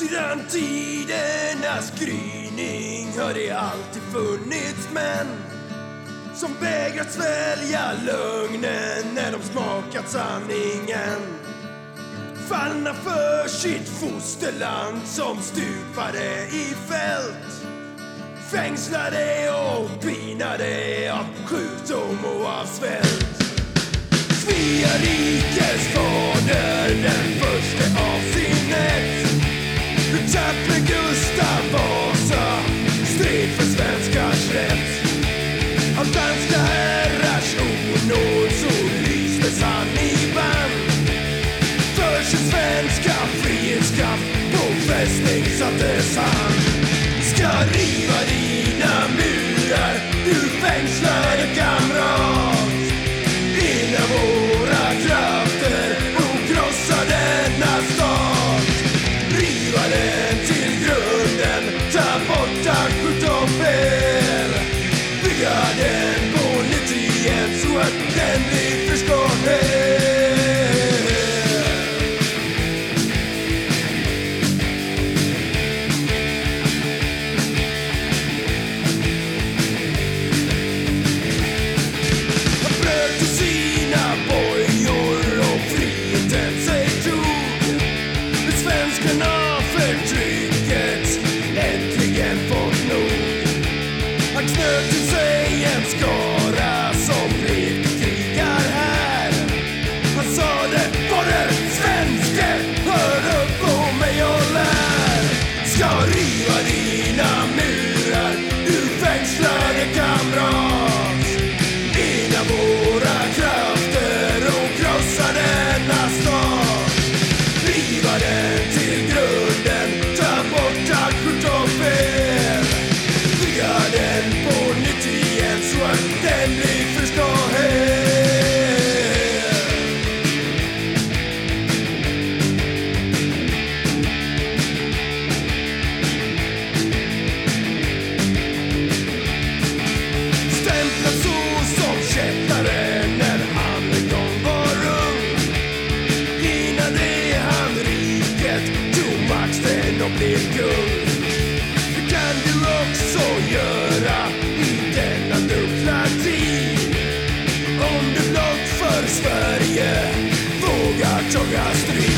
Sedan tidernas gryning har det alltid funnits män som vägrat svälja lögnen när de smakat sanningen. Fallna för sitt fosterland som stupade i fält. Fängslade och pinade av sjukdom och av svält. Svea rikes fader, den hur tappre Gustav Vasa stred för svenskars rätt. Av danska herrars onåd så lystes han i band. För sin svenska frihetskamp på fästning sattes han. Ska riva romper. Bygga den på nytt i ett Han knöt till sig en skara som blev krigar här. Han sade, fader svenske, hör upp på mig och lär. Ska riva dina murar, du fängslade kamrat. Och blir kung. Det kan du också göra i denna dubbla tid. Om du blott för Sverige vågar taga strid.